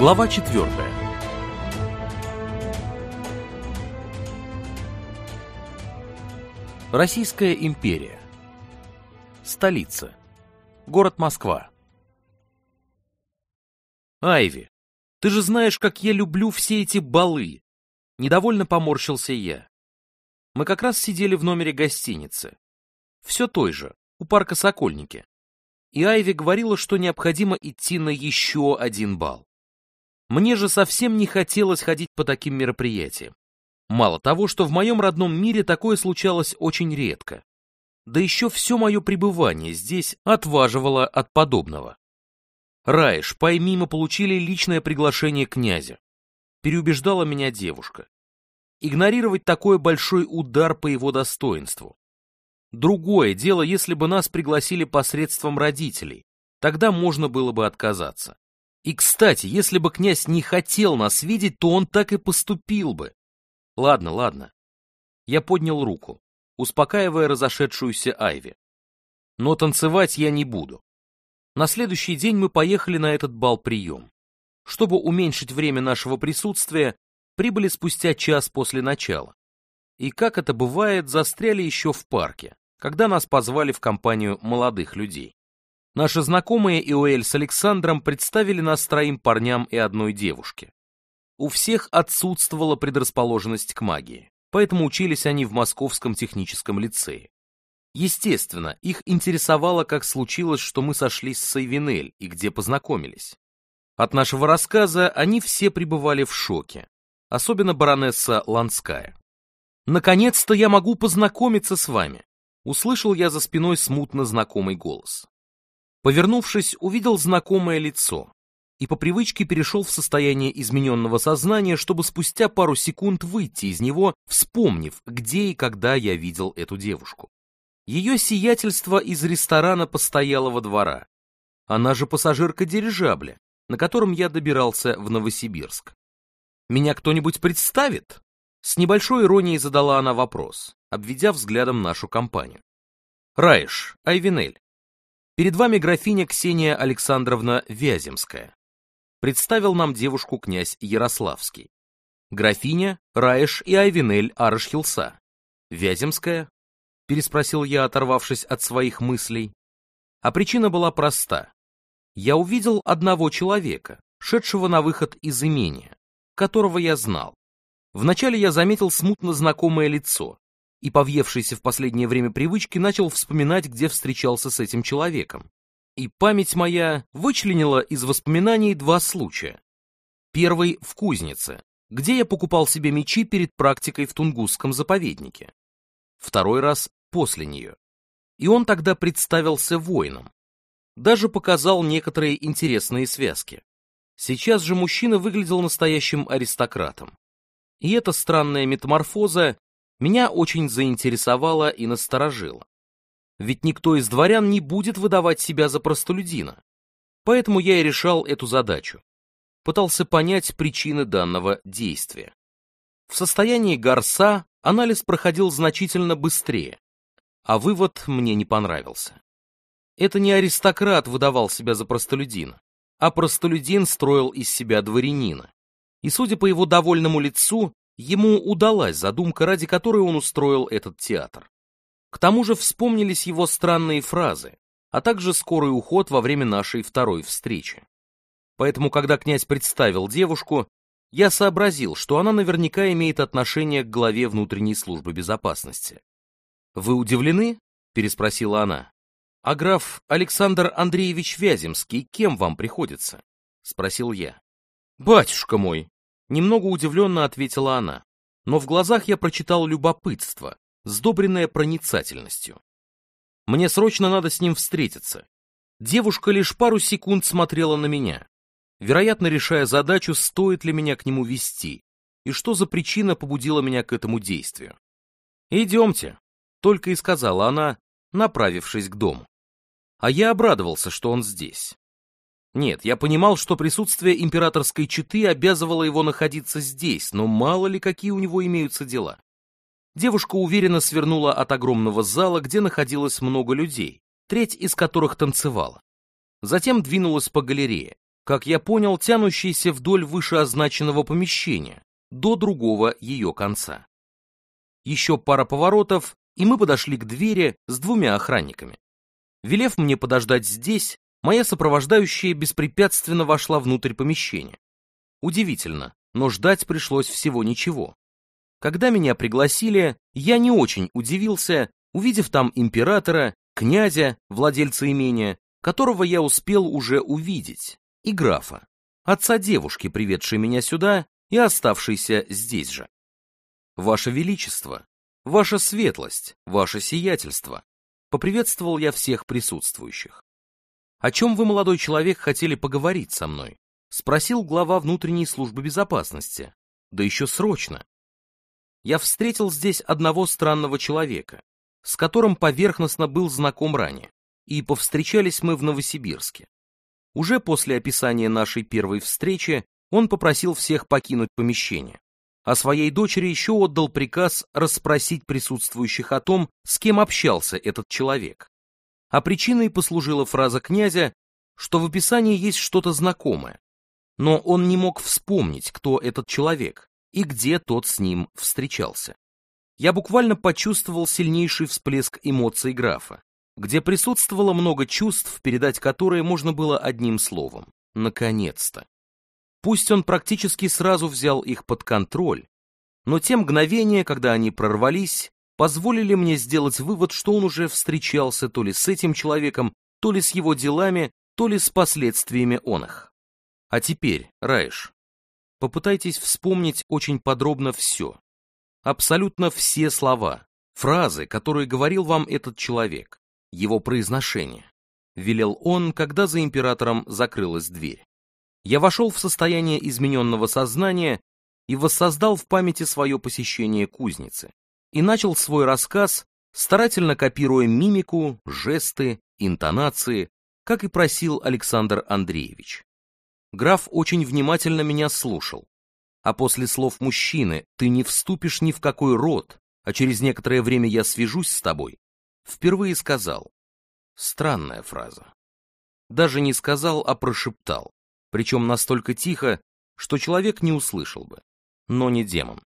Глава 4. Российская империя. Столица. Город Москва. Айви, ты же знаешь, как я люблю все эти балы. Недовольно поморщился я. Мы как раз сидели в номере гостиницы. Все той же, у парка Сокольники. И Айви говорила, что необходимо идти на еще один бал. Мне же совсем не хотелось ходить по таким мероприятиям. Мало того, что в моем родном мире такое случалось очень редко. Да еще все мое пребывание здесь отваживало от подобного. Раиш, пойми, мы получили личное приглашение князя. Переубеждала меня девушка. Игнорировать такой большой удар по его достоинству. Другое дело, если бы нас пригласили посредством родителей, тогда можно было бы отказаться. И, кстати, если бы князь не хотел нас видеть, то он так и поступил бы. Ладно, ладно. Я поднял руку, успокаивая разошедшуюся Айви. Но танцевать я не буду. На следующий день мы поехали на этот бал-прием. Чтобы уменьшить время нашего присутствия, прибыли спустя час после начала. И, как это бывает, застряли еще в парке, когда нас позвали в компанию молодых людей. Наши знакомые Иоэль с Александром представили нас троим парням и одной девушке. У всех отсутствовала предрасположенность к магии, поэтому учились они в Московском техническом лицее. Естественно, их интересовало, как случилось, что мы сошлись с Эйвенель и где познакомились. От нашего рассказа они все пребывали в шоке, особенно баронесса Ланская. «Наконец-то я могу познакомиться с вами!» Услышал я за спиной смутно знакомый голос. Повернувшись, увидел знакомое лицо и по привычке перешел в состояние измененного сознания, чтобы спустя пару секунд выйти из него, вспомнив, где и когда я видел эту девушку. Ее сиятельство из ресторана постоялого двора. Она же пассажирка дирижабля, на котором я добирался в Новосибирск. «Меня кто-нибудь представит?» С небольшой иронией задала она вопрос, обведя взглядом нашу компанию. «Раиш, Айвинель. Перед вами графиня Ксения Александровна Вяземская. Представил нам девушку князь Ярославский. Графиня Раеш и Айвинель Арышхилса. Вяземская? Переспросил я, оторвавшись от своих мыслей. А причина была проста. Я увидел одного человека, шедшего на выход из имения, которого я знал. Вначале я заметил смутно знакомое лицо, и повьевшийся в последнее время привычки начал вспоминать, где встречался с этим человеком. И память моя вычленила из воспоминаний два случая. Первый в кузнице, где я покупал себе мечи перед практикой в Тунгусском заповеднике. Второй раз после нее. И он тогда представился воином. Даже показал некоторые интересные связки. Сейчас же мужчина выглядел настоящим аристократом. И эта странная метаморфоза меня очень заинтересовало и насторожило. Ведь никто из дворян не будет выдавать себя за простолюдина. Поэтому я и решал эту задачу. Пытался понять причины данного действия. В состоянии горса анализ проходил значительно быстрее, а вывод мне не понравился. Это не аристократ выдавал себя за простолюдина, а простолюдин строил из себя дворянина. И судя по его довольному лицу, Ему удалась задумка, ради которой он устроил этот театр. К тому же вспомнились его странные фразы, а также скорый уход во время нашей второй встречи. Поэтому, когда князь представил девушку, я сообразил, что она наверняка имеет отношение к главе внутренней службы безопасности. «Вы удивлены?» — переспросила она. «А граф Александр Андреевич Вяземский кем вам приходится?» — спросил я. «Батюшка мой!» Немного удивленно ответила она, но в глазах я прочитал любопытство, сдобренное проницательностью. Мне срочно надо с ним встретиться. Девушка лишь пару секунд смотрела на меня, вероятно, решая задачу, стоит ли меня к нему вести, и что за причина побудила меня к этому действию. «Идемте», — только и сказала она, направившись к дому. А я обрадовался, что он здесь. Нет, я понимал, что присутствие императорской четы обязывало его находиться здесь, но мало ли какие у него имеются дела. Девушка уверенно свернула от огромного зала, где находилось много людей, треть из которых танцевала. Затем двинулась по галерее, как я понял, тянущейся вдоль вышеозначенного помещения, до другого ее конца. Еще пара поворотов, и мы подошли к двери с двумя охранниками. Велев мне подождать здесь, моя сопровождающая беспрепятственно вошла внутрь помещения. Удивительно, но ждать пришлось всего ничего. Когда меня пригласили, я не очень удивился, увидев там императора, князя, владельца имения, которого я успел уже увидеть, и графа, отца девушки, приведшей меня сюда и оставшейся здесь же. Ваше Величество, Ваша светлость, ваше сиятельство. Поприветствовал я всех присутствующих. «О чем вы, молодой человек, хотели поговорить со мной?» — спросил глава внутренней службы безопасности. «Да еще срочно!» Я встретил здесь одного странного человека, с которым поверхностно был знаком ранее, и повстречались мы в Новосибирске. Уже после описания нашей первой встречи он попросил всех покинуть помещение, а своей дочери еще отдал приказ расспросить присутствующих о том, с кем общался этот человек. А причиной послужила фраза князя, что в описании есть что-то знакомое. Но он не мог вспомнить, кто этот человек и где тот с ним встречался. Я буквально почувствовал сильнейший всплеск эмоций графа, где присутствовало много чувств, передать которые можно было одним словом — наконец-то. Пусть он практически сразу взял их под контроль, но те мгновения, когда они прорвались, позволили мне сделать вывод, что он уже встречался то ли с этим человеком, то ли с его делами, то ли с последствиями он их. А теперь, Раиш, попытайтесь вспомнить очень подробно все. Абсолютно все слова, фразы, которые говорил вам этот человек, его произношение. Велел он, когда за императором закрылась дверь. Я вошел в состояние измененного сознания и воссоздал в памяти свое посещение кузницы и начал свой рассказ, старательно копируя мимику, жесты, интонации, как и просил Александр Андреевич. Граф очень внимательно меня слушал. А после слов мужчины «ты не вступишь ни в какой род, а через некоторое время я свяжусь с тобой», впервые сказал. Странная фраза. Даже не сказал, а прошептал, причем настолько тихо, что человек не услышал бы, но не демон.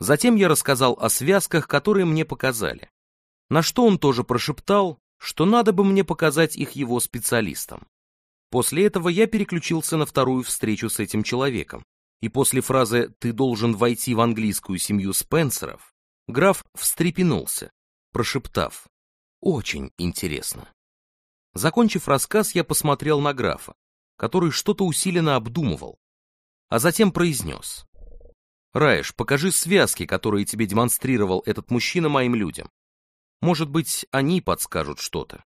Затем я рассказал о связках, которые мне показали. На что он тоже прошептал, что надо бы мне показать их его специалистам. После этого я переключился на вторую встречу с этим человеком, и после фразы «ты должен войти в английскую семью Спенсеров» граф встрепенулся, прошептав «очень интересно». Закончив рассказ, я посмотрел на графа, который что-то усиленно обдумывал, а затем произнес Раиш, покажи связки, которые тебе демонстрировал этот мужчина моим людям. Может быть, они подскажут что-то.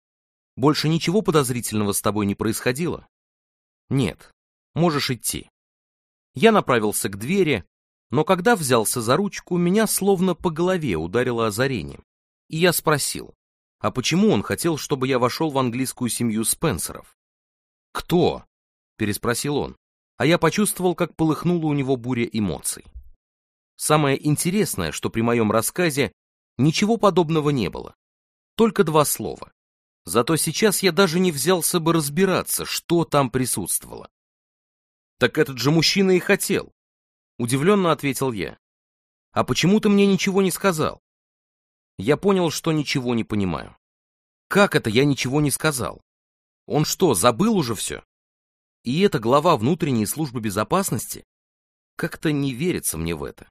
Больше ничего подозрительного с тобой не происходило? Нет. Можешь идти. Я направился к двери, но когда взялся за ручку, меня словно по голове ударило озарением. И я спросил, а почему он хотел, чтобы я вошел в английскую семью Спенсеров? «Кто?» — переспросил он, а я почувствовал, как полыхнула у него буря эмоций. Самое интересное, что при моем рассказе ничего подобного не было. Только два слова. Зато сейчас я даже не взялся бы разбираться, что там присутствовало. «Так этот же мужчина и хотел», — удивленно ответил я. «А почему ты мне ничего не сказал?» Я понял, что ничего не понимаю. «Как это я ничего не сказал? Он что, забыл уже все?» И эта глава внутренней службы безопасности? Как-то не верится мне в это.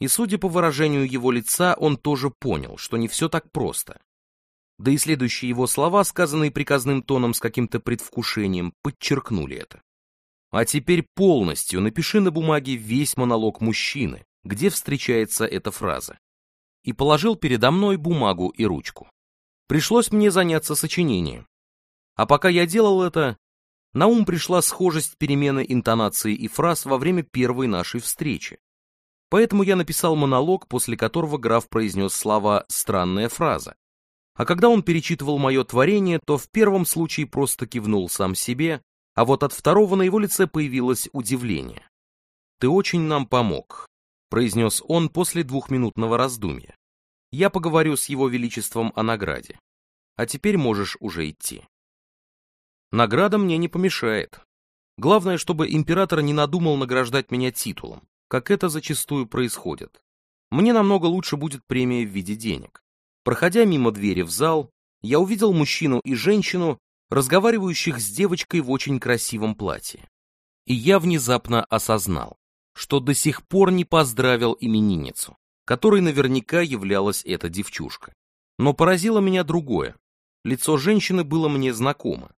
И судя по выражению его лица, он тоже понял, что не все так просто. Да и следующие его слова, сказанные приказным тоном с каким-то предвкушением, подчеркнули это. А теперь полностью напиши на бумаге весь монолог мужчины, где встречается эта фраза. И положил передо мной бумагу и ручку. Пришлось мне заняться сочинением. А пока я делал это, на ум пришла схожесть перемены интонации и фраз во время первой нашей встречи, Поэтому я написал монолог, после которого граф произнес слова «странная фраза». А когда он перечитывал мое творение, то в первом случае просто кивнул сам себе, а вот от второго на его лице появилось удивление. «Ты очень нам помог», — произнес он после двухминутного раздумья. «Я поговорю с его величеством о награде. А теперь можешь уже идти». «Награда мне не помешает. Главное, чтобы император не надумал награждать меня титулом как это зачастую происходит. Мне намного лучше будет премия в виде денег. Проходя мимо двери в зал, я увидел мужчину и женщину, разговаривающих с девочкой в очень красивом платье. И я внезапно осознал, что до сих пор не поздравил именинницу, которой наверняка являлась эта девчушка. Но поразило меня другое. Лицо женщины было мне знакомо,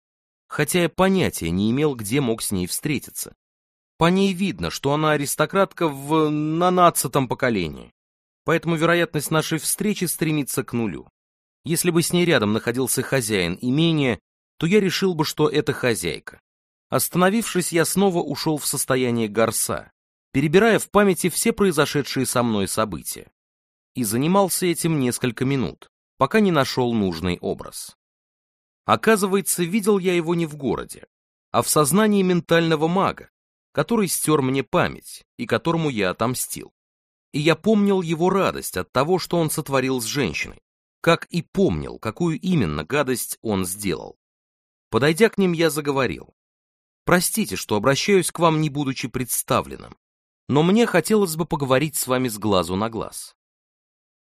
хотя я понятия не имел, где мог с ней встретиться. По ней видно, что она аристократка в нанадцатом поколении. Поэтому вероятность нашей встречи стремится к нулю. Если бы с ней рядом находился хозяин имения, то я решил бы, что это хозяйка. Остановившись, я снова ушел в состояние горса, перебирая в памяти все произошедшие со мной события. И занимался этим несколько минут, пока не нашел нужный образ. Оказывается, видел я его не в городе, а в сознании ментального мага, который стер мне память и которому я отомстил. И я помнил его радость от того, что он сотворил с женщиной, как и помнил, какую именно гадость он сделал. Подойдя к ним, я заговорил. «Простите, что обращаюсь к вам, не будучи представленным, но мне хотелось бы поговорить с вами с глазу на глаз».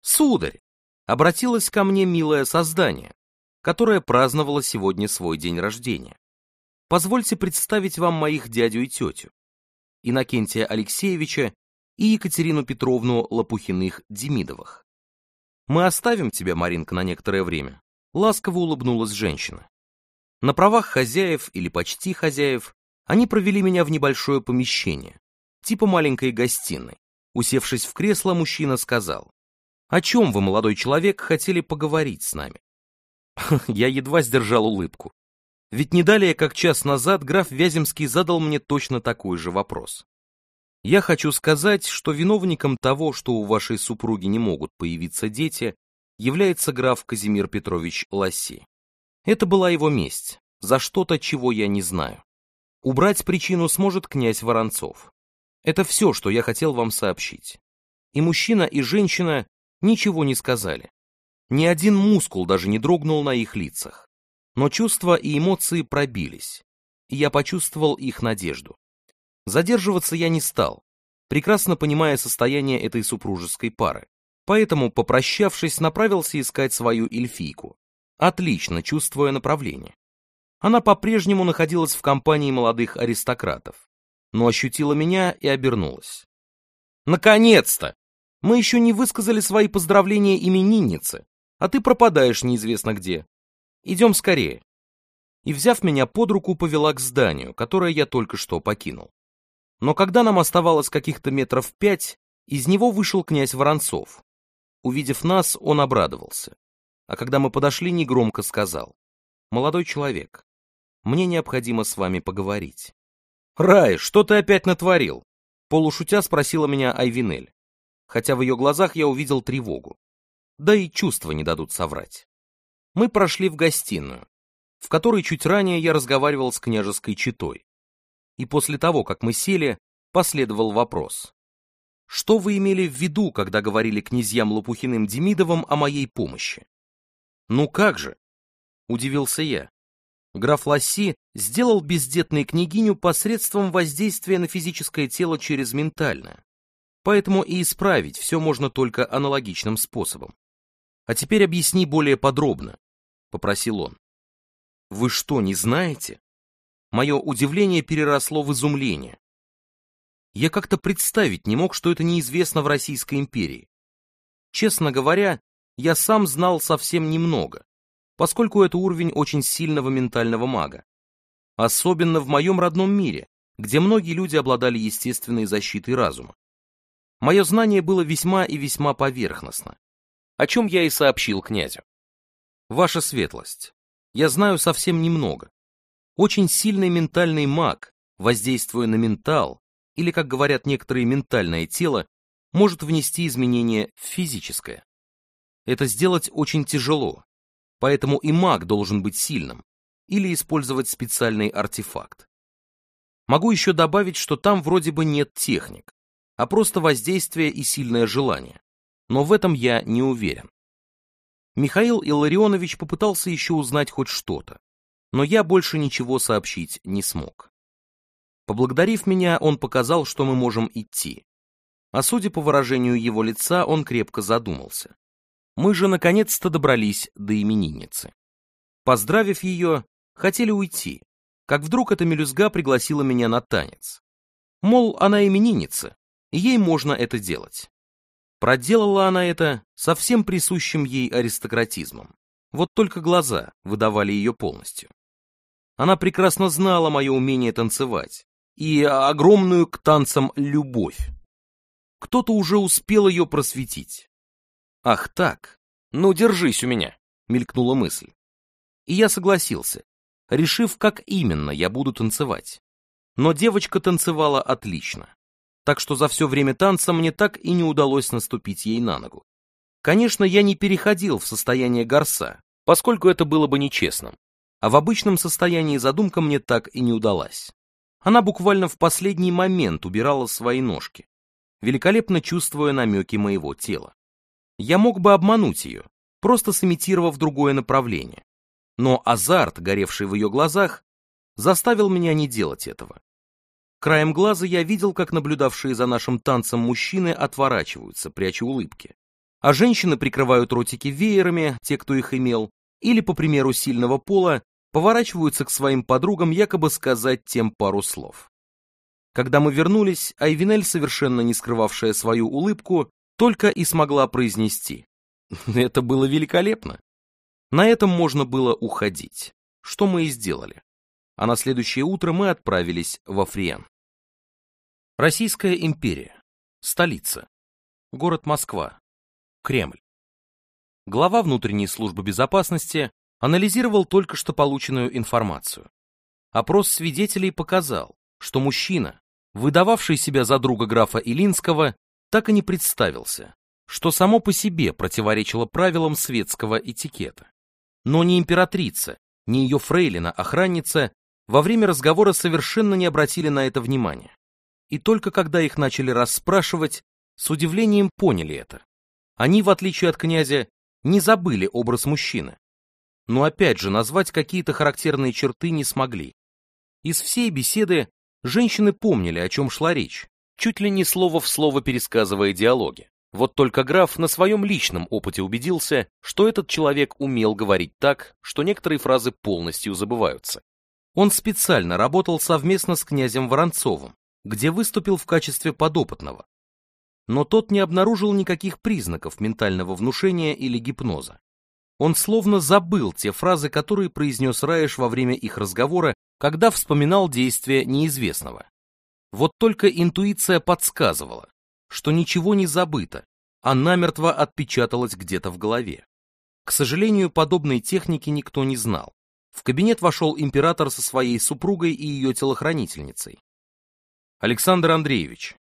«Сударь!» — обратилось ко мне милое создание, которое праздновало сегодня свой день рождения. Позвольте представить вам моих дядю и тетю. Иннокентия Алексеевича и Екатерину Петровну Лопухиных-Демидовых. «Мы оставим тебя, Маринка, на некоторое время», — ласково улыбнулась женщина. На правах хозяев или почти хозяев они провели меня в небольшое помещение, типа маленькой гостиной. Усевшись в кресло, мужчина сказал, «О чем вы, молодой человек, хотели поговорить с нами?» Я едва сдержал улыбку. Ведь не далее, как час назад, граф Вяземский задал мне точно такой же вопрос. Я хочу сказать, что виновником того, что у вашей супруги не могут появиться дети, является граф Казимир Петрович Ласси. Это была его месть за что-то, чего я не знаю. Убрать причину сможет князь Воронцов. Это все, что я хотел вам сообщить. И мужчина, и женщина ничего не сказали. Ни один мускул даже не дрогнул на их лицах. Но чувства и эмоции пробились, и я почувствовал их надежду. Задерживаться я не стал, прекрасно понимая состояние этой супружеской пары. Поэтому, попрощавшись, направился искать свою эльфийку, отлично чувствуя направление. Она по-прежнему находилась в компании молодых аристократов, но ощутила меня и обернулась. «Наконец-то! Мы еще не высказали свои поздравления имениннице, а ты пропадаешь неизвестно где. Идем скорее. И, взяв меня под руку, повела к зданию, которое я только что покинул. Но когда нам оставалось каких-то метров пять, из него вышел князь Воронцов. Увидев нас, он обрадовался. А когда мы подошли, негромко сказал. «Молодой человек, мне необходимо с вами поговорить». «Рай, что ты опять натворил?» Полушутя спросила меня Айвинель, хотя в ее глазах я увидел тревогу. Да и чувства не дадут соврать мы прошли в гостиную, в которой чуть ранее я разговаривал с княжеской читой. И после того, как мы сели, последовал вопрос. Что вы имели в виду, когда говорили князьям Лопухиным Демидовым о моей помощи? Ну как же? Удивился я. Граф Ласси сделал бездетной княгиню посредством воздействия на физическое тело через ментальное. Поэтому и исправить все можно только аналогичным способом. А теперь объясни более подробно, попросил он. «Вы что, не знаете?» Мое удивление переросло в изумление. Я как-то представить не мог, что это неизвестно в Российской империи. Честно говоря, я сам знал совсем немного, поскольку это уровень очень сильного ментального мага. Особенно в моем родном мире, где многие люди обладали естественной защитой разума. Мое знание было весьма и весьма поверхностно, о чем я и сообщил князю. Ваша светлость, я знаю совсем немного. Очень сильный ментальный маг, воздействуя на ментал, или, как говорят некоторые, ментальное тело, может внести изменения в физическое. Это сделать очень тяжело, поэтому и маг должен быть сильным, или использовать специальный артефакт. Могу еще добавить, что там вроде бы нет техник, а просто воздействие и сильное желание, но в этом я не уверен. Михаил Илларионович попытался еще узнать хоть что-то, но я больше ничего сообщить не смог. Поблагодарив меня, он показал, что мы можем идти. А судя по выражению его лица, он крепко задумался. Мы же наконец-то добрались до именинницы. Поздравив ее, хотели уйти, как вдруг эта мелюзга пригласила меня на танец. Мол, она именинница, и ей можно это делать. Проделала она это со всем присущим ей аристократизмом. Вот только глаза выдавали ее полностью. Она прекрасно знала мое умение танцевать и огромную к танцам любовь. Кто-то уже успел ее просветить. «Ах так! Ну, держись у меня!» — мелькнула мысль. И я согласился, решив, как именно я буду танцевать. Но девочка танцевала отлично так что за все время танца мне так и не удалось наступить ей на ногу. Конечно, я не переходил в состояние горса, поскольку это было бы нечестным, а в обычном состоянии задумка мне так и не удалась. Она буквально в последний момент убирала свои ножки, великолепно чувствуя намеки моего тела. Я мог бы обмануть ее, просто сымитировав другое направление, но азарт, горевший в ее глазах, заставил меня не делать этого. Краем глаза я видел, как наблюдавшие за нашим танцем мужчины отворачиваются, пряча улыбки. А женщины прикрывают ротики веерами, те, кто их имел, или, по примеру сильного пола, поворачиваются к своим подругам якобы сказать тем пару слов. Когда мы вернулись, Айвинель, совершенно не скрывавшая свою улыбку, только и смогла произнести. Это было великолепно. На этом можно было уходить, что мы и сделали. А на следующее утро мы отправились во Фриен. Российская империя. Столица. Город Москва. Кремль. Глава внутренней службы безопасности анализировал только что полученную информацию. Опрос свидетелей показал, что мужчина, выдававший себя за друга графа Илинского, так и не представился, что само по себе противоречило правилам светского этикета. Но ни императрица, ни ее фрейлина-охранница во время разговора совершенно не обратили на это внимания и только когда их начали расспрашивать, с удивлением поняли это. Они, в отличие от князя, не забыли образ мужчины. Но опять же, назвать какие-то характерные черты не смогли. Из всей беседы женщины помнили, о чем шла речь, чуть ли не слово в слово пересказывая диалоги. Вот только граф на своем личном опыте убедился, что этот человек умел говорить так, что некоторые фразы полностью забываются. Он специально работал совместно с князем Воронцовым, где выступил в качестве подопытного. Но тот не обнаружил никаких признаков ментального внушения или гипноза. Он словно забыл те фразы, которые произнес Раеш во время их разговора, когда вспоминал действия неизвестного. Вот только интуиция подсказывала, что ничего не забыто, а намертво отпечаталось где-то в голове. К сожалению, подобной техники никто не знал. В кабинет вошел император со своей супругой и ее телохранительницей. Александр Андреевич,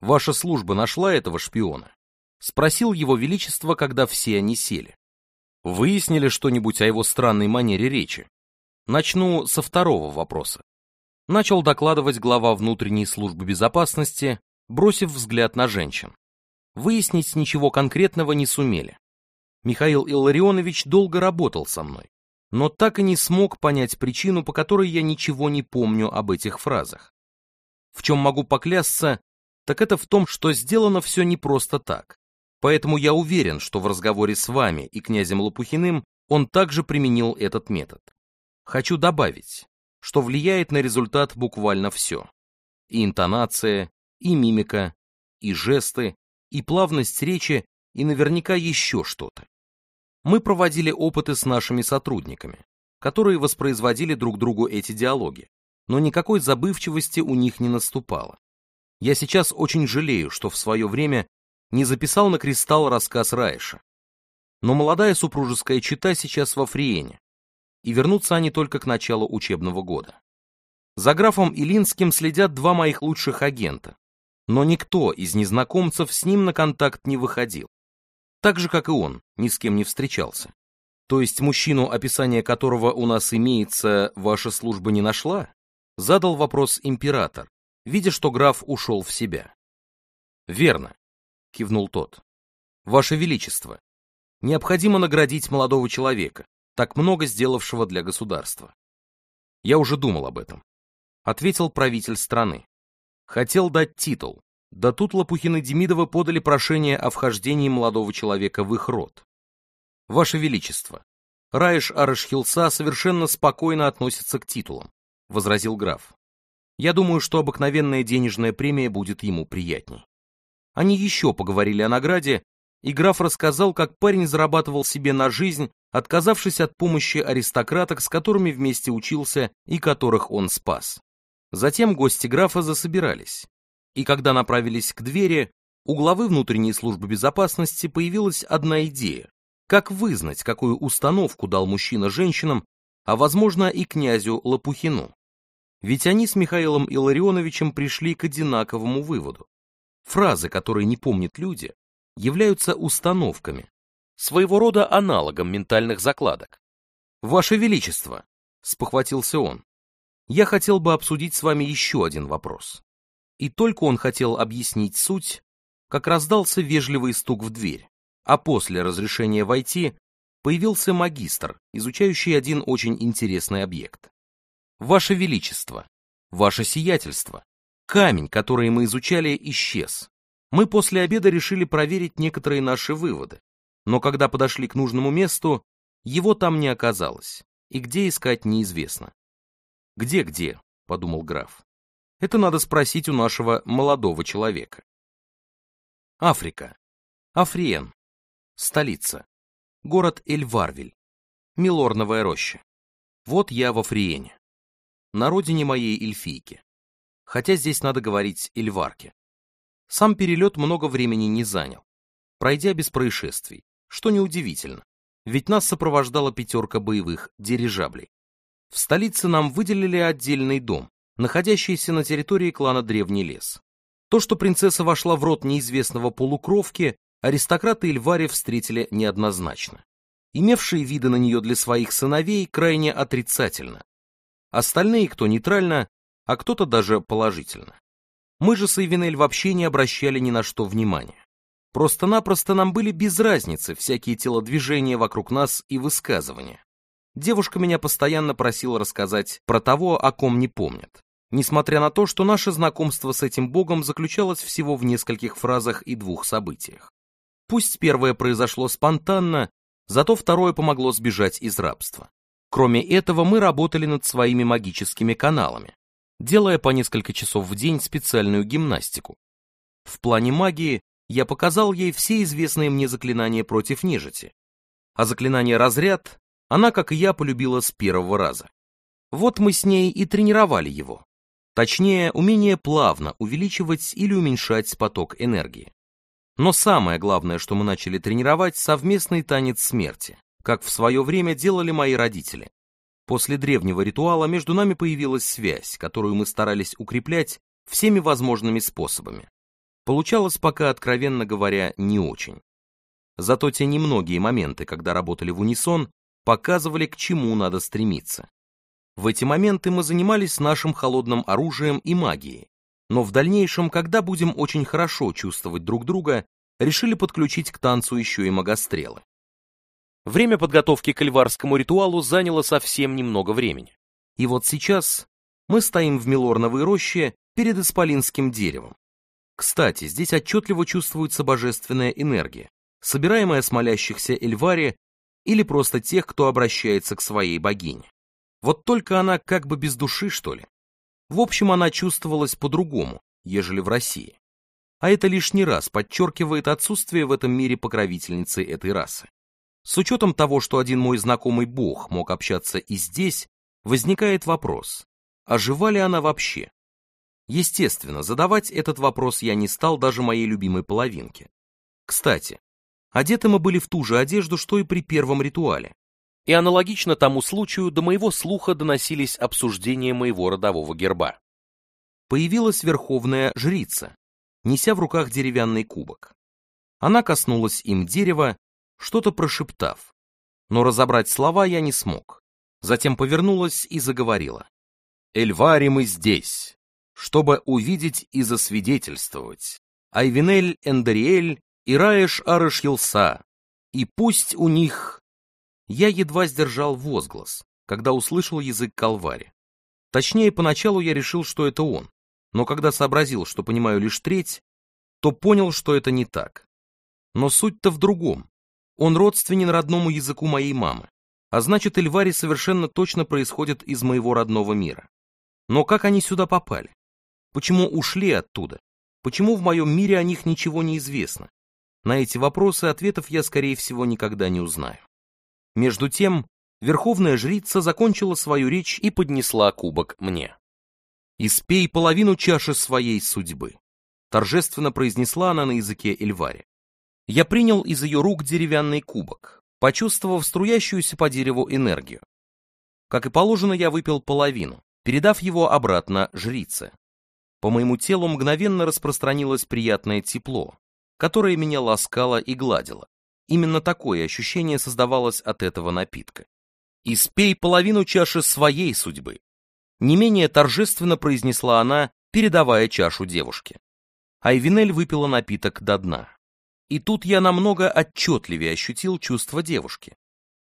ваша служба нашла этого шпиона? Спросил его величество, когда все они сели. Выяснили что-нибудь о его странной манере речи? Начну со второго вопроса. Начал докладывать глава внутренней службы безопасности, бросив взгляд на женщин. Выяснить ничего конкретного не сумели. Михаил Илларионович долго работал со мной, но так и не смог понять причину, по которой я ничего не помню об этих фразах. В чем могу поклясться, так это в том, что сделано все не просто так. Поэтому я уверен, что в разговоре с вами и князем Лопухиным он также применил этот метод. Хочу добавить, что влияет на результат буквально все. И интонация, и мимика, и жесты, и плавность речи, и наверняка еще что-то. Мы проводили опыты с нашими сотрудниками, которые воспроизводили друг другу эти диалоги, но никакой забывчивости у них не наступало. Я сейчас очень жалею, что в свое время не записал на кристалл рассказ Райша. Но молодая супружеская чита сейчас во Фриене, и вернутся они только к началу учебного года. За графом Илинским следят два моих лучших агента, но никто из незнакомцев с ним на контакт не выходил. Так же, как и он, ни с кем не встречался. То есть мужчину, описание которого у нас имеется, ваша служба не нашла? задал вопрос император, видя, что граф ушел в себя. «Верно», — кивнул тот. «Ваше Величество, необходимо наградить молодого человека, так много сделавшего для государства». «Я уже думал об этом», — ответил правитель страны. «Хотел дать титул, да тут Лопухин и Демидова подали прошение о вхождении молодого человека в их род. Ваше Величество, Раиш Арашхилса совершенно спокойно относится к титулам. — возразил граф. «Я думаю, что обыкновенная денежная премия будет ему приятней». Они еще поговорили о награде, и граф рассказал, как парень зарабатывал себе на жизнь, отказавшись от помощи аристократок, с которыми вместе учился и которых он спас. Затем гости графа засобирались, и когда направились к двери, у главы внутренней службы безопасности появилась одна идея, как вызнать, какую установку дал мужчина женщинам, а возможно и князю Лопухину. Ведь они с Михаилом Илларионовичем пришли к одинаковому выводу. Фразы, которые не помнят люди, являются установками, своего рода аналогом ментальных закладок. «Ваше Величество», — спохватился он, — «я хотел бы обсудить с вами еще один вопрос». И только он хотел объяснить суть, как раздался вежливый стук в дверь, а после разрешения войти появился магистр, изучающий один очень интересный объект. Ваше Величество, Ваше Сиятельство, камень, который мы изучали, исчез. Мы после обеда решили проверить некоторые наши выводы, но когда подошли к нужному месту, его там не оказалось, и где искать неизвестно. «Где-где?» — подумал граф. «Это надо спросить у нашего молодого человека». Африка. Африен. Столица город Эльварвель, Милорновая роща. Вот я во Фриене, на родине моей эльфийки. Хотя здесь надо говорить эльварке. Сам перелет много времени не занял, пройдя без происшествий, что неудивительно, ведь нас сопровождала пятерка боевых дирижаблей. В столице нам выделили отдельный дом, находящийся на территории клана Древний лес. То, что принцесса вошла в рот неизвестного полукровки, аристократы Ильвари встретили неоднозначно. Имевшие виды на нее для своих сыновей крайне отрицательно. Остальные, кто нейтрально, а кто-то даже положительно. Мы же с Эйвенель вообще не обращали ни на что внимания. Просто-напросто нам были без разницы всякие телодвижения вокруг нас и высказывания. Девушка меня постоянно просила рассказать про того, о ком не помнят. Несмотря на то, что наше знакомство с этим богом заключалось всего в нескольких фразах и двух событиях. Пусть первое произошло спонтанно, зато второе помогло сбежать из рабства. Кроме этого, мы работали над своими магическими каналами, делая по несколько часов в день специальную гимнастику. В плане магии я показал ей все известные мне заклинания против нежити. А заклинание «Разряд» она, как и я, полюбила с первого раза. Вот мы с ней и тренировали его. Точнее, умение плавно увеличивать или уменьшать поток энергии. Но самое главное, что мы начали тренировать, совместный танец смерти, как в свое время делали мои родители. После древнего ритуала между нами появилась связь, которую мы старались укреплять всеми возможными способами. Получалось пока, откровенно говоря, не очень. Зато те немногие моменты, когда работали в унисон, показывали, к чему надо стремиться. В эти моменты мы занимались нашим холодным оружием и магией, но в дальнейшем, когда будем очень хорошо чувствовать друг друга, решили подключить к танцу еще и магострелы. Время подготовки к альварскому ритуалу заняло совсем немного времени. И вот сейчас мы стоим в Милорновой роще перед Исполинским деревом. Кстати, здесь отчетливо чувствуется божественная энергия, собираемая с молящихся Эльвари или просто тех, кто обращается к своей богине. Вот только она как бы без души, что ли. В общем, она чувствовалась по-другому, ежели в России. А это лишний раз подчеркивает отсутствие в этом мире покровительницы этой расы. С учетом того, что один мой знакомый бог мог общаться и здесь, возникает вопрос, а ли она вообще? Естественно, задавать этот вопрос я не стал даже моей любимой половинке. Кстати, одеты мы были в ту же одежду, что и при первом ритуале, и аналогично тому случаю до моего слуха доносились обсуждения моего родового герба. Появилась верховная жрица, неся в руках деревянный кубок. Она коснулась им дерева, что-то прошептав, но разобрать слова я не смог. Затем повернулась и заговорила. «Эльвари мы здесь, чтобы увидеть и засвидетельствовать. Айвинель Эндериэль и Раеш Арыш и пусть у них я едва сдержал возглас, когда услышал язык колвари. Точнее, поначалу я решил, что это он, но когда сообразил, что понимаю лишь треть, то понял, что это не так. Но суть-то в другом. Он родственен родному языку моей мамы, а значит, Эльвари совершенно точно происходят из моего родного мира. Но как они сюда попали? Почему ушли оттуда? Почему в моем мире о них ничего не известно? На эти вопросы ответов я, скорее всего, никогда не узнаю. Между тем, верховная жрица закончила свою речь и поднесла кубок мне. «Испей половину чаши своей судьбы», — торжественно произнесла она на языке Эльвари. Я принял из ее рук деревянный кубок, почувствовав струящуюся по дереву энергию. Как и положено, я выпил половину, передав его обратно жрице. По моему телу мгновенно распространилось приятное тепло, которое меня ласкало и гладило. Именно такое ощущение создавалось от этого напитка. «Испей половину чаши своей судьбы», не менее торжественно произнесла она, передавая чашу девушке. Айвинель выпила напиток до дна. И тут я намного отчетливее ощутил чувство девушки.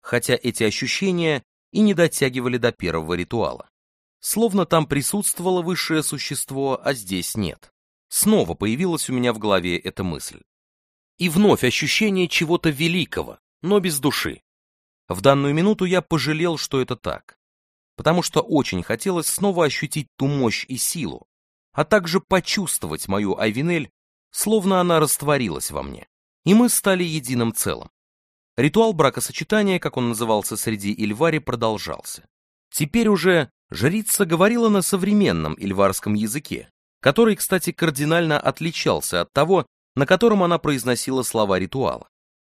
Хотя эти ощущения и не дотягивали до первого ритуала. Словно там присутствовало высшее существо, а здесь нет. Снова появилась у меня в голове эта мысль. И вновь ощущение чего-то великого, но без души. В данную минуту я пожалел, что это так, потому что очень хотелось снова ощутить ту мощь и силу, а также почувствовать мою Айвинель, словно она растворилась во мне, и мы стали единым целым. Ритуал бракосочетания, как он назывался среди Ильвари, продолжался. Теперь уже жрица говорила на современном ильварском языке, который, кстати, кардинально отличался от того, на котором она произносила слова ритуала.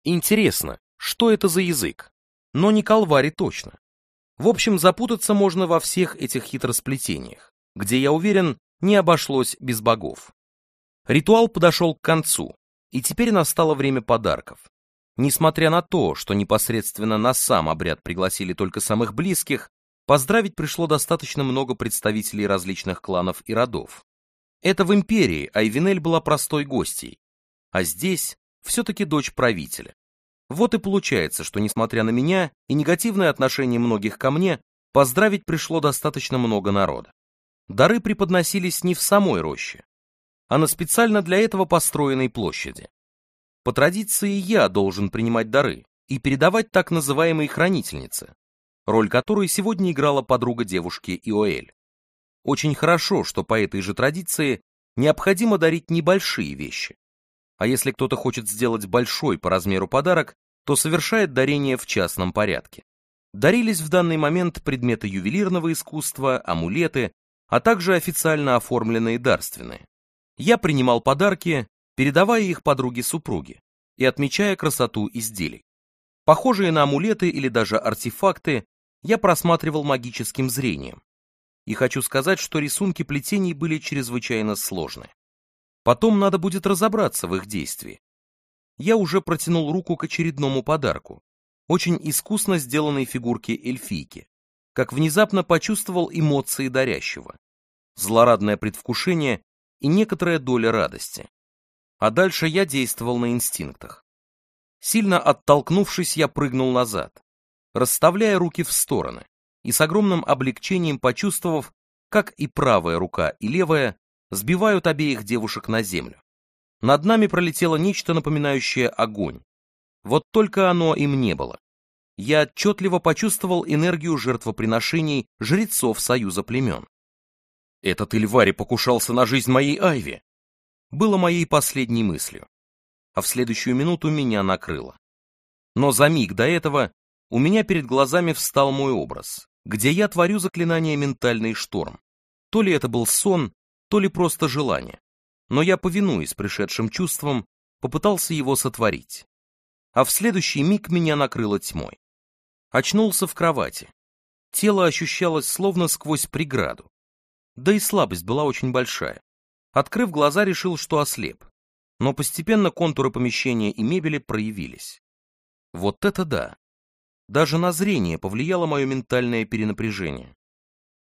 Интересно, что это за язык? Но не колвари точно. В общем, запутаться можно во всех этих хитросплетениях, где, я уверен, не обошлось без богов. Ритуал подошел к концу, и теперь настало время подарков. Несмотря на то, что непосредственно на сам обряд пригласили только самых близких, поздравить пришло достаточно много представителей различных кланов и родов. Это в империи Айвенель была простой гостей. А здесь все-таки дочь правителя. Вот и получается, что несмотря на меня и негативное отношение многих ко мне, поздравить пришло достаточно много народа. Дары преподносились не в самой роще, а на специально для этого построенной площади. По традиции я должен принимать дары и передавать так называемые хранительницы, роль которой сегодня играла подруга девушки Иоэль. Очень хорошо, что по этой же традиции необходимо дарить небольшие вещи, а если кто-то хочет сделать большой по размеру подарок, то совершает дарение в частном порядке. Дарились в данный момент предметы ювелирного искусства, амулеты, а также официально оформленные дарственные. Я принимал подарки, передавая их подруге-супруге и отмечая красоту изделий. Похожие на амулеты или даже артефакты я просматривал магическим зрением. И хочу сказать, что рисунки плетений были чрезвычайно сложны. Потом надо будет разобраться в их действии. Я уже протянул руку к очередному подарку, очень искусно сделанной фигурке эльфийки, как внезапно почувствовал эмоции дарящего. Злорадное предвкушение и некоторая доля радости. А дальше я действовал на инстинктах. Сильно оттолкнувшись, я прыгнул назад, расставляя руки в стороны и с огромным облегчением почувствовав, как и правая рука, и левая сбивают обеих девушек на землю. Над нами пролетело нечто напоминающее огонь. Вот только оно им не было. Я отчетливо почувствовал энергию жертвоприношений жрецов Союза племен. «Этот Ильвари покушался на жизнь моей Айви!» Было моей последней мыслью. А в следующую минуту меня накрыло. Но за миг до этого у меня перед глазами встал мой образ, где я творю заклинание «Ментальный шторм». То ли это был сон, то ли просто желание. Но я, повинуясь пришедшим чувствам, попытался его сотворить. А в следующий миг меня накрыло тьмой. Очнулся в кровати. Тело ощущалось словно сквозь преграду. Да и слабость была очень большая. Открыв глаза, решил, что ослеп. Но постепенно контуры помещения и мебели проявились. Вот это да! Даже на зрение повлияло мое ментальное перенапряжение.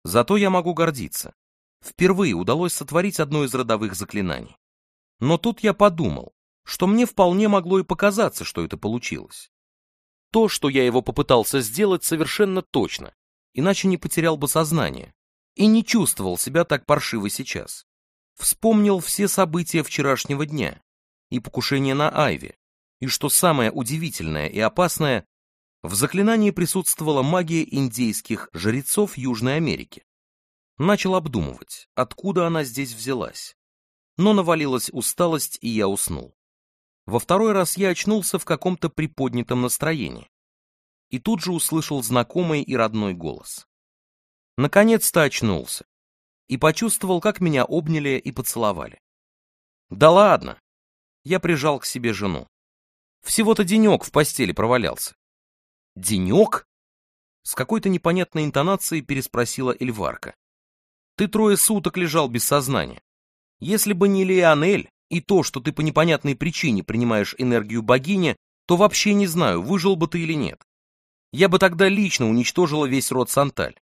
Зато я могу гордиться впервые удалось сотворить одно из родовых заклинаний. Но тут я подумал, что мне вполне могло и показаться, что это получилось. То, что я его попытался сделать, совершенно точно, иначе не потерял бы сознание и не чувствовал себя так паршиво сейчас. Вспомнил все события вчерашнего дня и покушение на Айви, и что самое удивительное и опасное, в заклинании присутствовала магия индейских жрецов Южной Америки. Начал обдумывать, откуда она здесь взялась. Но навалилась усталость, и я уснул. Во второй раз я очнулся в каком-то приподнятом настроении. И тут же услышал знакомый и родной голос. Наконец-то очнулся. И почувствовал, как меня обняли и поцеловали. Да ладно! Я прижал к себе жену. Всего-то денек в постели провалялся. Денек? С какой-то непонятной интонацией переспросила Эльварка. Ты трое суток лежал без сознания. Если бы не Леонель и то, что ты по непонятной причине принимаешь энергию богини, то вообще не знаю, выжил бы ты или нет. Я бы тогда лично уничтожила весь род Санталь.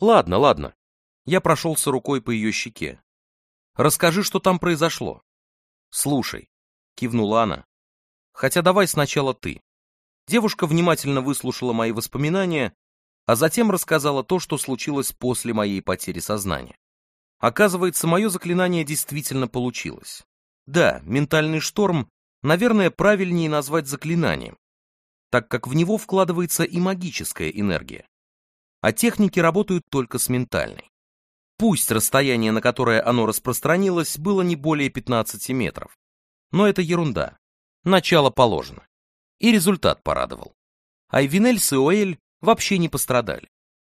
Ладно, ладно. Я прошелся рукой по ее щеке. Расскажи, что там произошло. Слушай, кивнула она. Хотя давай сначала ты. Девушка внимательно выслушала мои воспоминания, а затем рассказала то, что случилось после моей потери сознания. Оказывается, мое заклинание действительно получилось. Да, ментальный шторм, наверное, правильнее назвать заклинанием, так как в него вкладывается и магическая энергия. А техники работают только с ментальной. Пусть расстояние, на которое оно распространилось, было не более 15 метров. Но это ерунда. Начало положено. И результат порадовал. Айвинель Сиоэль вообще не пострадали.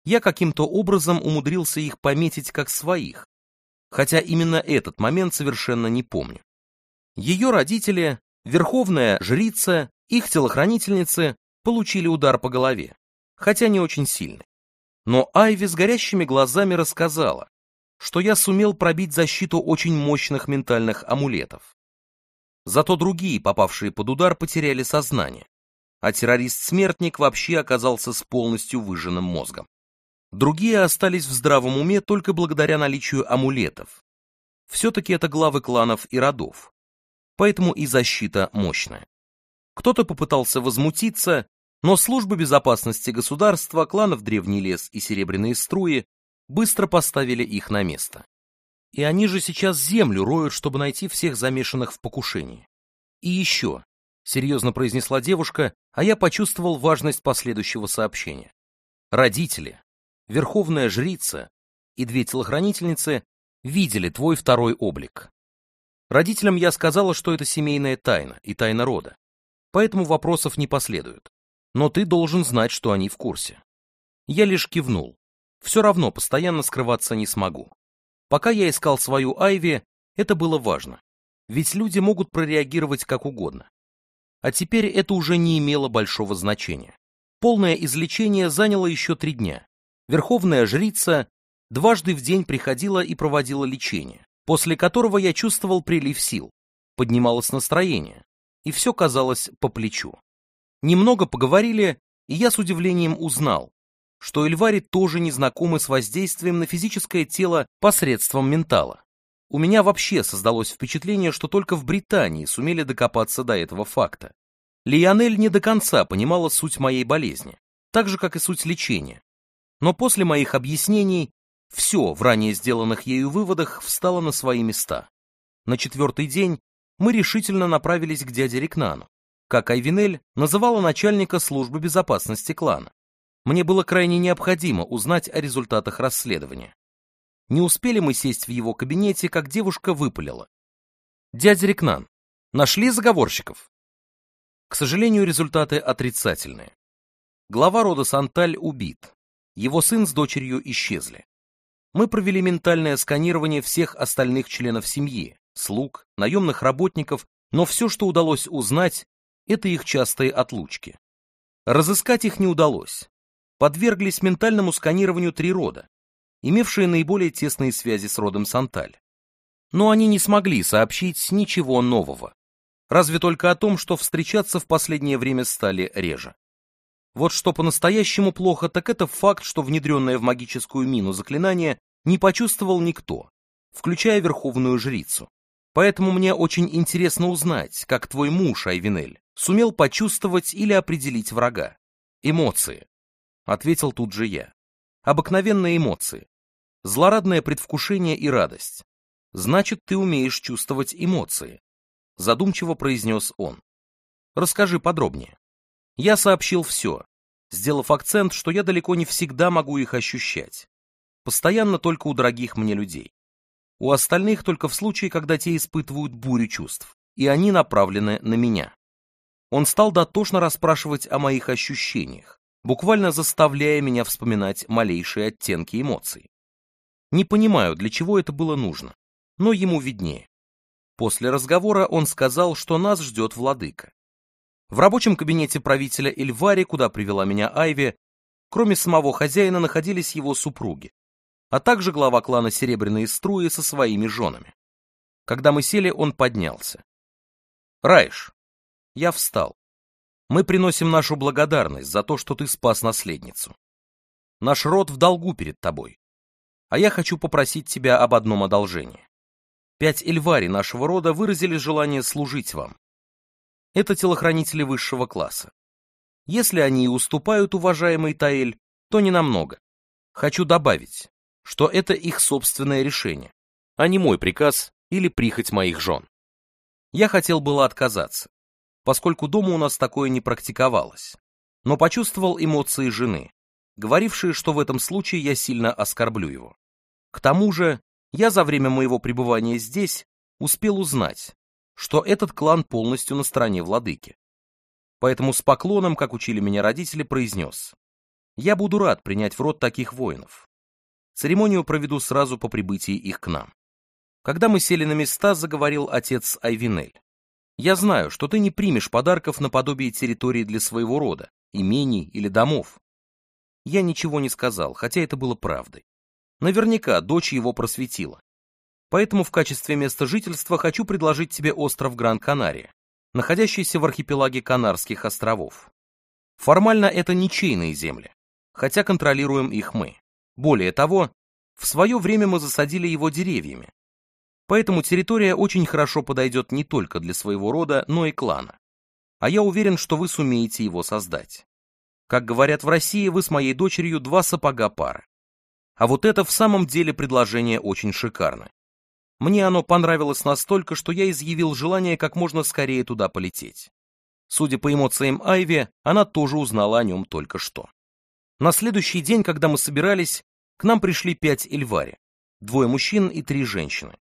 Я каким-то образом умудрился их пометить как своих, хотя именно этот момент совершенно не помню. Ее родители, верховная жрица, их телохранительницы получили удар по голове, хотя не очень сильный. Но Айви с горящими глазами рассказала, что я сумел пробить защиту очень мощных ментальных амулетов. Зато другие, попавшие под удар, потеряли сознание а террорист-смертник вообще оказался с полностью выжженным мозгом. Другие остались в здравом уме только благодаря наличию амулетов. Все-таки это главы кланов и родов, поэтому и защита мощная. Кто-то попытался возмутиться, но службы безопасности государства, кланов Древний лес и Серебряные струи быстро поставили их на место. И они же сейчас землю роют, чтобы найти всех замешанных в покушении. И еще, серьезно произнесла девушка, а я почувствовал важность последующего сообщения. Родители, верховная жрица и две телохранительницы видели твой второй облик. Родителям я сказала, что это семейная тайна и тайна рода, поэтому вопросов не последует. Но ты должен знать, что они в курсе. Я лишь кивнул. Все равно постоянно скрываться не смогу. Пока я искал свою Айви, это было важно. Ведь люди могут прореагировать как угодно а теперь это уже не имело большого значения. Полное излечение заняло еще три дня. Верховная жрица дважды в день приходила и проводила лечение, после которого я чувствовал прилив сил, поднималось настроение, и все казалось по плечу. Немного поговорили, и я с удивлением узнал, что Эльвари тоже не знакомы с воздействием на физическое тело посредством ментала. У меня вообще создалось впечатление, что только в Британии сумели докопаться до этого факта. Лионель не до конца понимала суть моей болезни, так же, как и суть лечения. Но после моих объяснений все в ранее сделанных ею выводах встало на свои места. На четвертый день мы решительно направились к дяде Рикнану, как Айвинель называла начальника службы безопасности клана. Мне было крайне необходимо узнать о результатах расследования. Не успели мы сесть в его кабинете, как девушка выпалила. «Дядя Рикнан, нашли заговорщиков?» К сожалению, результаты отрицательные. Глава рода Санталь убит. Его сын с дочерью исчезли. Мы провели ментальное сканирование всех остальных членов семьи, слуг, наемных работников, но все, что удалось узнать, это их частые отлучки. Разыскать их не удалось. Подверглись ментальному сканированию три рода имевшие наиболее тесные связи с родом Санталь. Но они не смогли сообщить ничего нового, разве только о том, что встречаться в последнее время стали реже. Вот что по-настоящему плохо, так это факт, что внедренное в магическую мину заклинание не почувствовал никто, включая верховную жрицу. Поэтому мне очень интересно узнать, как твой муж, Айвинель, сумел почувствовать или определить врага. Эмоции. Ответил тут же я. Обыкновенные эмоции злорадное предвкушение и радость. Значит, ты умеешь чувствовать эмоции, задумчиво произнес он. Расскажи подробнее. Я сообщил все, сделав акцент, что я далеко не всегда могу их ощущать. Постоянно только у дорогих мне людей. У остальных только в случае, когда те испытывают бурю чувств, и они направлены на меня. Он стал дотошно расспрашивать о моих ощущениях, буквально заставляя меня вспоминать малейшие оттенки эмоций. Не понимаю, для чего это было нужно, но ему виднее. После разговора он сказал, что нас ждет владыка. В рабочем кабинете правителя Эльвари, куда привела меня Айви, кроме самого хозяина находились его супруги, а также глава клана Серебряные Струи со своими женами. Когда мы сели, он поднялся. «Райш!» Я встал. «Мы приносим нашу благодарность за то, что ты спас наследницу. Наш род в долгу перед тобой а я хочу попросить тебя об одном одолжении. Пять эльвари нашего рода выразили желание служить вам. Это телохранители высшего класса. Если они и уступают, уважаемый Таэль, то не намного. Хочу добавить, что это их собственное решение, а не мой приказ или прихоть моих жен. Я хотел было отказаться, поскольку дома у нас такое не практиковалось, но почувствовал эмоции жены, говорившие, что в этом случае я сильно оскорблю его. К тому же, я за время моего пребывания здесь успел узнать, что этот клан полностью на стороне владыки. Поэтому с поклоном, как учили меня родители, произнес. Я буду рад принять в рот таких воинов. Церемонию проведу сразу по прибытии их к нам. Когда мы сели на места, заговорил отец Айвинель. Я знаю, что ты не примешь подарков наподобие территории для своего рода, имений или домов. Я ничего не сказал, хотя это было правдой. Наверняка дочь его просветила. Поэтому в качестве места жительства хочу предложить тебе остров Гран-Канария, находящийся в архипелаге Канарских островов. Формально это ничейные земли, хотя контролируем их мы. Более того, в свое время мы засадили его деревьями. Поэтому территория очень хорошо подойдет не только для своего рода, но и клана. А я уверен, что вы сумеете его создать. Как говорят в России, вы с моей дочерью два сапога пара. А вот это в самом деле предложение очень шикарно. Мне оно понравилось настолько, что я изъявил желание как можно скорее туда полететь. Судя по эмоциям Айви, она тоже узнала о нем только что. На следующий день, когда мы собирались, к нам пришли пять Эльвари. Двое мужчин и три женщины.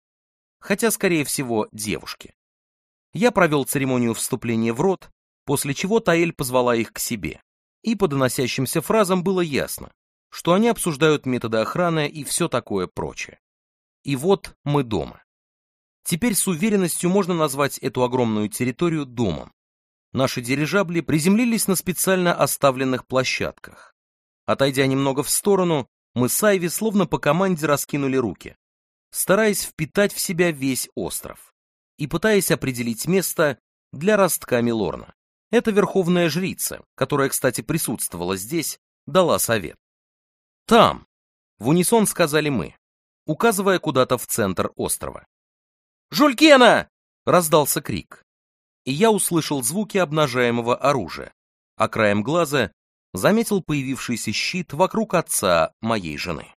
Хотя, скорее всего, девушки. Я провел церемонию вступления в род, после чего Таэль позвала их к себе. И по доносящимся фразам было ясно что они обсуждают методы охраны и все такое прочее. И вот мы дома. Теперь с уверенностью можно назвать эту огромную территорию домом. Наши дирижабли приземлились на специально оставленных площадках. Отойдя немного в сторону, мы с Айви словно по команде раскинули руки, стараясь впитать в себя весь остров и пытаясь определить место для ростка Милорна. Эта верховная жрица, которая, кстати, присутствовала здесь, дала совет. Там!» — в унисон сказали мы, указывая куда-то в центр острова. «Жулькена!» — раздался крик. И я услышал звуки обнажаемого оружия, а краем глаза заметил появившийся щит вокруг отца моей жены.